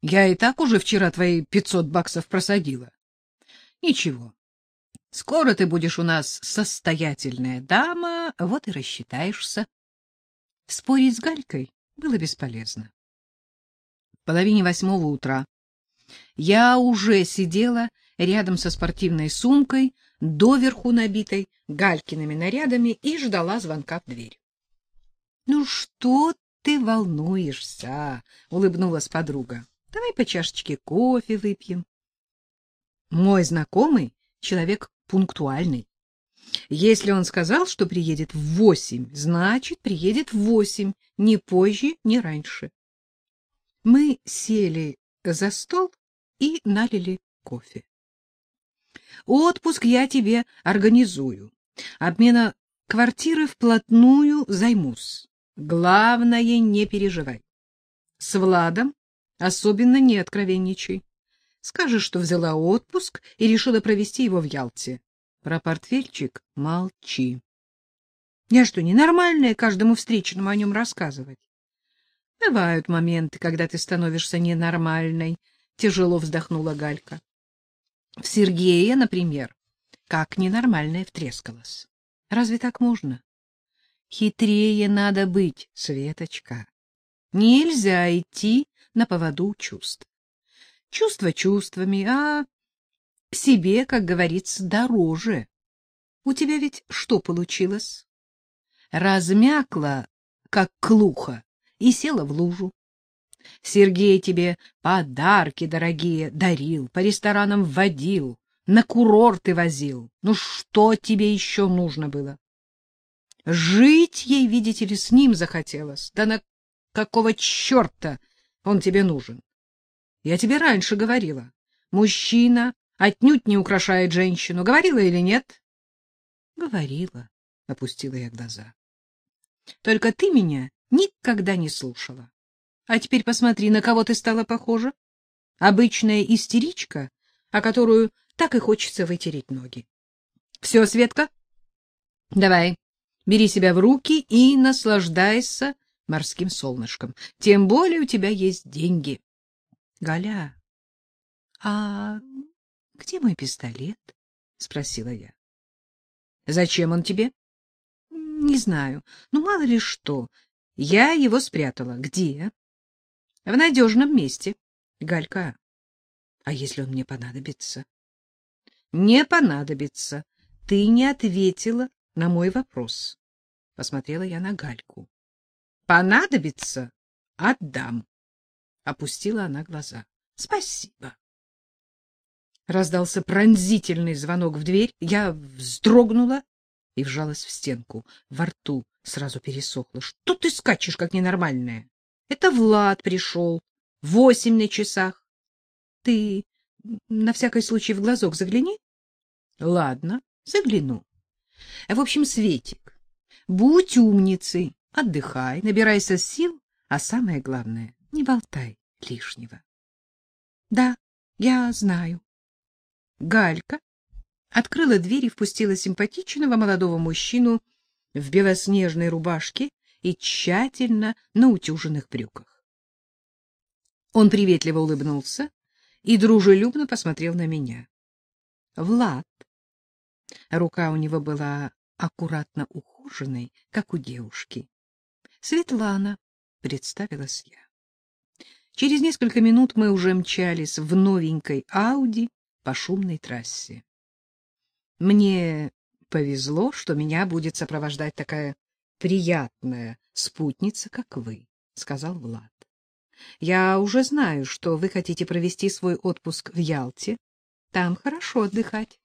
Я и так уже вчера твои пятьсот баксов просадила. Ничего. Скоро ты будешь у нас состоятельная дама, вот и рассчитаешься. Спорить с Галькой было бесполезно. В половине восьмого утра я уже сидела рядом со спортивной сумкой, доверху набитой Галькиными нарядами, и ждала звонка в дверь. — Ну что ты волнуешься? — улыбнулась подруга. — Давай по чашечке кофе выпьем. Мой знакомый — человек пунктуальный. Если он сказал, что приедет в восемь, значит, приедет в восемь, ни позже, ни раньше. Мы сели за стол и налили кофе. Отпуск я тебе организую. Обмена квартиры вплотную займусь. Главное, не переживай. С Владом особенно не откровенничай. Скажешь, что взяла отпуск и решила провести его в Ялте. Про портфельчик молчи. Я что, ненормальная каждому встречному о нем рассказывать? Бывают моменты, когда ты становишься ненормальной, тяжело вздохнула Галька. В Сергея, например, как ненормальная втрескалась. Разве так можно? Хитрее надо быть, Светочка. Нельзя идти на поводу чувств. Чувства чувствами, а себе, как говорится, дороже. У тебя ведь что получилось? Размякла, как клуха, и села в лужу. Сергей тебе подарки дорогие дарил, по ресторанам водил, на курорты возил. Ну что тебе еще нужно было? Жить ей, видите ли, с ним захотелось. Да на какого черта он тебе нужен? Я тебе раньше говорила. Мужчина отнюдь не украшает женщину. Говорила или нет? Говорила, опустила я глаза. Только ты меня никогда не слушала. А теперь посмотри, на кого ты стала похожа. Обычная истеричка, о которую так и хочется вытереть ноги. Все, Светка, давай, бери себя в руки и наслаждайся морским солнышком. Тем более у тебя есть деньги. Галя, а где мой пистолет? спросила я. Зачем он тебе? Не знаю. Ну мало ли что. Я его спрятала. Где? В надежном месте. Галька, а если он мне понадобится? Не понадобится. Ты не ответила на мой вопрос. Посмотрела я на Гальку. Понадобится — отдам. Опустила она глаза. Спасибо. Раздался пронзительный звонок в дверь. Я вздрогнула и вжалась в стенку. Во рту сразу пересохло. Что ты скачешь, как ненормальная? Это Влад пришел. Восемь на часах. Ты на всякий случай в глазок загляни. Ладно, загляну. В общем, Светик, будь умницей, отдыхай, набирайся сил, а самое главное, не болтай лишнего. Да, я знаю. Галька открыла дверь и впустила симпатичного молодого мужчину в белоснежной рубашке и тщательно наутюженных брюках. Он приветливо улыбнулся и дружелюбно посмотрел на меня. Влад. Рука у него была аккуратно ухоженной, как у девушки. Светлана, представилась я. Через несколько минут мы уже мчались в новенькой Ауди по шумной трассе. Мне повезло, что меня будет сопровождать такая приятная спутница, как вы, сказал Влад. Я уже знаю, что вы хотите провести свой отпуск в Ялте. Там хорошо отдыхать.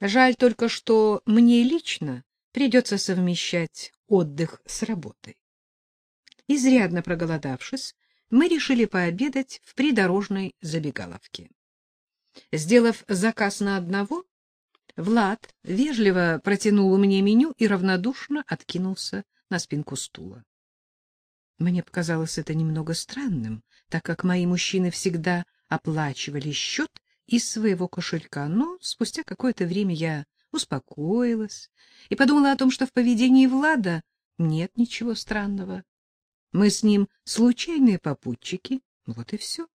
Жаль только, что мне лично придется совмещать отдых с работой. Изрядно проголодавшись, мы решили пообедать в придорожной забегаловке. Сделав заказ на одного, Влад вежливо протянул мне меню и равнодушно откинулся на спинку стула. Мне показалось это немного странным, так как мои мужчины всегда оплачивали счет из своего кошелька, но спустя какое-то время я успокоилась и подумала о том, что в поведении Влада нет ничего странного. Мы с ним случайные попутчики, вот и все.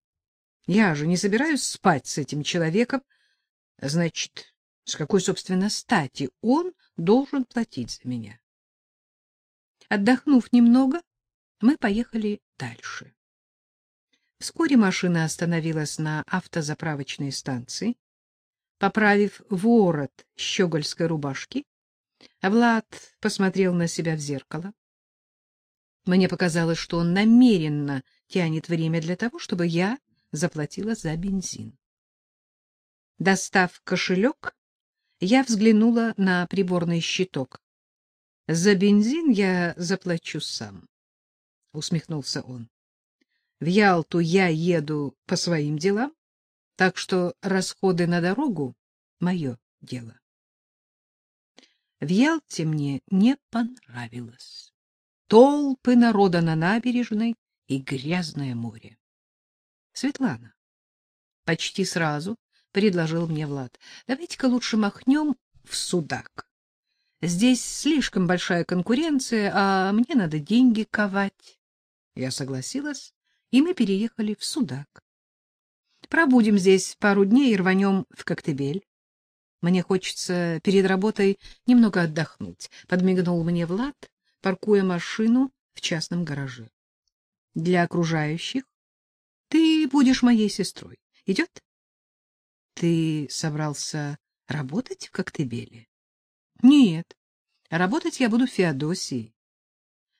Я же не собираюсь спать с этим человеком. Значит, с какой, собственно, стати он должен платить за меня? Отдохнув немного, мы поехали дальше. Вскоре машина остановилась на автозаправочной станции. Поправив ворот щегольской рубашки, Влад посмотрел на себя в зеркало. Мне показалось, что он намеренно тянет время для того, чтобы я заплатила за бензин. Достав кошелек, я взглянула на приборный щиток. За бензин я заплачу сам, усмехнулся он. В Ялту я еду по своим делам, так что расходы на дорогу мое дело. В Ялте мне не понравилось. Толпы народа на набережной и грязное море. Светлана, почти сразу предложил мне Влад. Давайте-ка лучше махнем в Судак. Здесь слишком большая конкуренция, а мне надо деньги ковать. Я согласилась, и мы переехали в Судак. Пробудем здесь пару дней и рванем в Коктебель. Мне хочется перед работой немного отдохнуть, подмигнул мне Влад, паркуя машину в частном гараже. Для окружающих ты будешь моей сестрой. Идет? Ты собрался работать в Коктебеле? Нет. Работать я буду в Феодосии.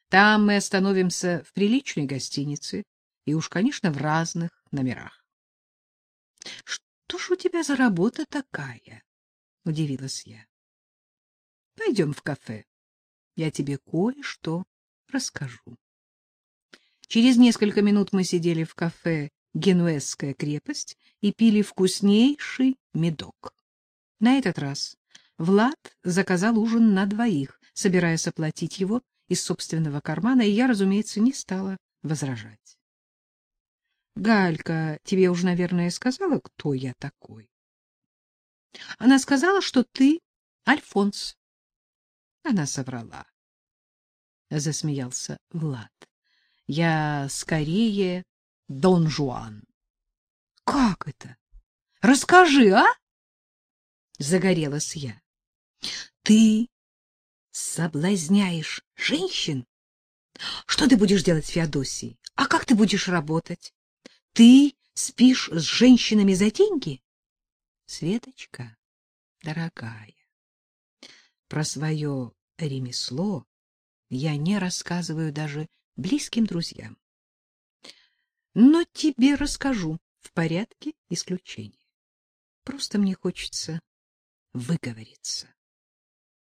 Там мы остановимся в приличной гостинице и уж, конечно, в разных номерах. Что ж у тебя за работа такая? удивилась я. Пойдем в кафе. Я тебе кое-что расскажу. Через несколько минут мы сидели в кафе Генуэзская крепость и пили вкуснейший медок. На этот раз Влад заказал ужин на двоих, собираясь оплатить его из собственного кармана, и я, разумеется, не стала возражать. Галька тебе уже, наверное, сказала, кто я такой. Она сказала, что ты Альфонс. Она соврала. Засмеялся Влад. Я скорее Дон Жуан. Как это? Расскажи, а? Загорелась я. Ты соблазняешь женщин? Что ты будешь делать в Феодосии? А как ты будешь работать? Ты спишь с женщинами за деньги? Светочка, дорогая, про свое ремесло я не рассказываю даже близким друзьям. Но тебе расскажу в порядке исключения. Просто мне хочется выговориться.